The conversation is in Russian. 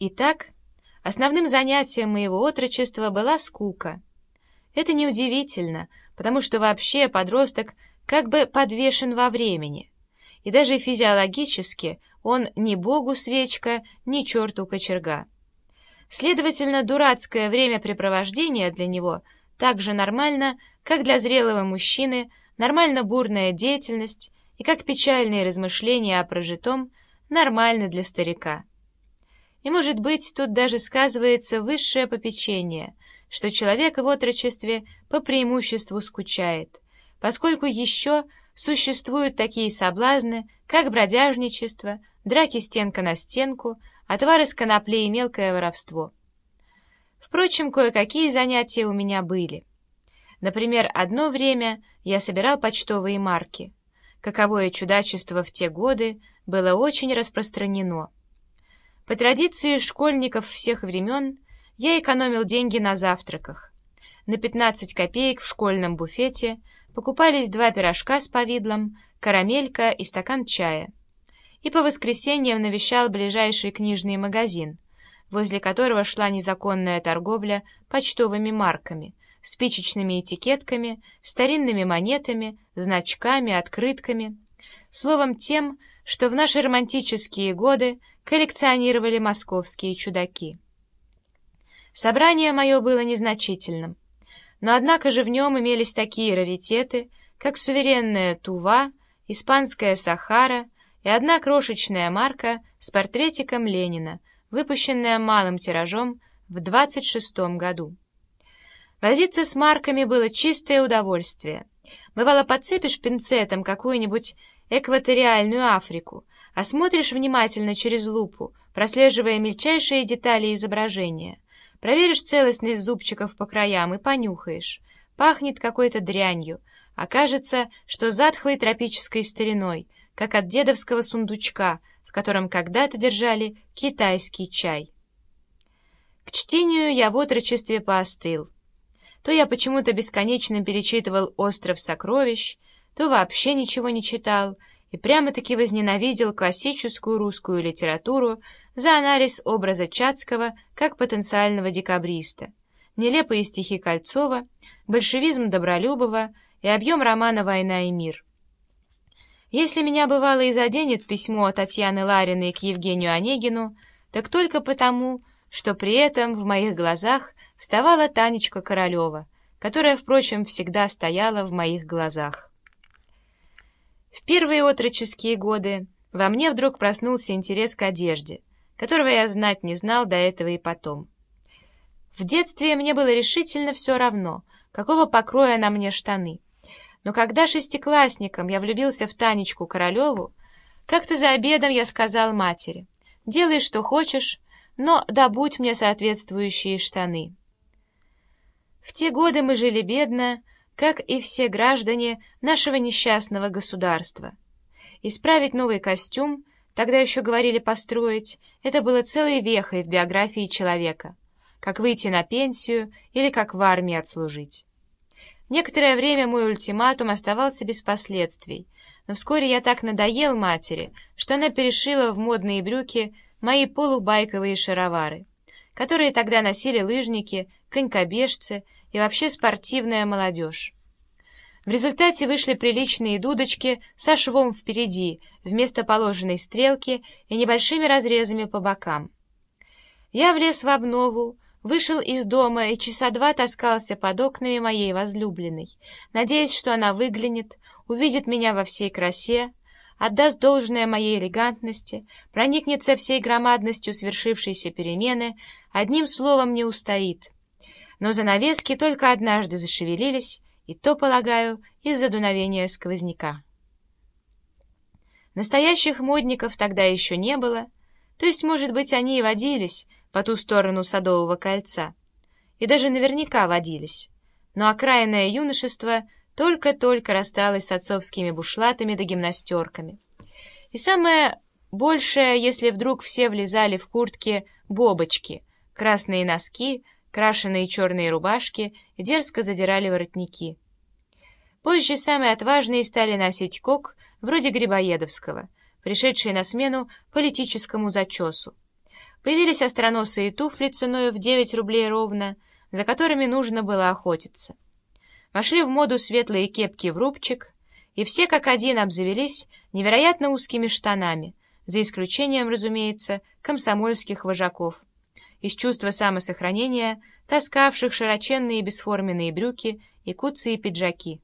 Итак, основным занятием моего отрочества была скука. Это неудивительно, потому что вообще подросток как бы подвешен во времени, и даже физиологически он ни богу свечка, ни черту кочерга. Следовательно, дурацкое времяпрепровождение для него так же нормально, как для зрелого мужчины нормально бурная деятельность и как печальные размышления о прожитом нормально для старика. И, может быть, тут даже сказывается высшее попечение, что человек в отрочестве по преимуществу скучает, поскольку еще существуют такие соблазны, как бродяжничество, драки стенка на стенку, отвар из конопли и мелкое воровство. Впрочем, кое-какие занятия у меня были. Например, одно время я собирал почтовые марки. Каковое чудачество в те годы было очень распространено. По традиции школьников всех времен я экономил деньги на завтраках. На 15 копеек в школьном буфете покупались два пирожка с повидлом, карамелька и стакан чая. И по воскресеньям навещал ближайший книжный магазин, возле которого шла незаконная торговля почтовыми марками, спичечными этикетками, старинными монетами, значками, открытками, словом, тем, что в наши романтические годы коллекционировали московские чудаки. Собрание мое было незначительным, но однако же в нем имелись такие раритеты, как суверенная Тува, испанская Сахара и одна крошечная марка с портретиком Ленина, выпущенная малым тиражом в 26 году. Возиться с марками было чистое удовольствие. Бывало, подцепишь пинцетом какую-нибудь экваториальную Африку, осмотришь внимательно через лупу, прослеживая мельчайшие детали изображения, проверишь целостность зубчиков по краям и понюхаешь. Пахнет какой-то дрянью, окажется, что затхлой тропической стариной, как от дедовского сундучка, в котором когда-то держали китайский чай. К чтению я в отрочестве поостыл. То я почему-то бесконечно перечитывал «Остров сокровищ», то вообще ничего не читал и прямо-таки возненавидел классическую русскую литературу за анализ образа Чацкого как потенциального декабриста, нелепые стихи Кольцова, большевизм Добролюбова и объем романа «Война и мир». Если меня бывало и заденет письмо Татьяны Лариной к Евгению Онегину, так только потому, что при этом в моих глазах вставала Танечка Королева, которая, впрочем, всегда стояла в моих глазах. В первые отроческие годы во мне вдруг проснулся интерес к одежде, которого я знать не знал до этого и потом. В детстве мне было решительно все равно, какого покроя на мне штаны. Но когда шестиклассником я влюбился в Танечку Королеву, как-то за обедом я сказал матери, «Делай, что хочешь, но добудь мне соответствующие штаны». В те годы мы жили бедно, как и все граждане нашего несчастного государства. Исправить новый костюм, тогда еще говорили построить, это было целой вехой в биографии человека, как выйти на пенсию или как в армии отслужить. Некоторое время мой ультиматум оставался без последствий, но вскоре я так надоел матери, что она перешила в модные брюки мои полубайковые шаровары, которые тогда носили лыжники, конькобежцы и вообще спортивная молодежь. В результате вышли приличные дудочки со швом впереди, вместо положенной стрелки и небольшими разрезами по бокам. Я влез в обнову, вышел из дома и часа два таскался под окнами моей возлюбленной, надеясь, что она выглянет, увидит меня во всей красе, отдаст должное моей элегантности, проникнется всей громадностью свершившейся перемены, одним словом не устоит — но занавески только однажды зашевелились, и то, полагаю, из-за дуновения сквозняка. Настоящих модников тогда еще не было, то есть, может быть, они и водились по ту сторону Садового кольца, и даже наверняка водились, но окраинное юношество только-только рассталось с отцовскими бушлатами да гимнастерками. И самое большее, если вдруг все влезали в куртки бобочки, красные носки, крашеные черные рубашки дерзко задирали воротники. Позже самые отважные стали носить кок, вроде Грибоедовского, пришедший на смену политическому зачесу. Появились остроносые туфли ценой в 9 рублей ровно, за которыми нужно было охотиться. Вошли в моду светлые кепки в рубчик, и все как один обзавелись невероятно узкими штанами, за исключением, разумеется, комсомольских вожаков, из чувства самосохранения таскавших широченные бесформенные брюки и куцые пиджаки.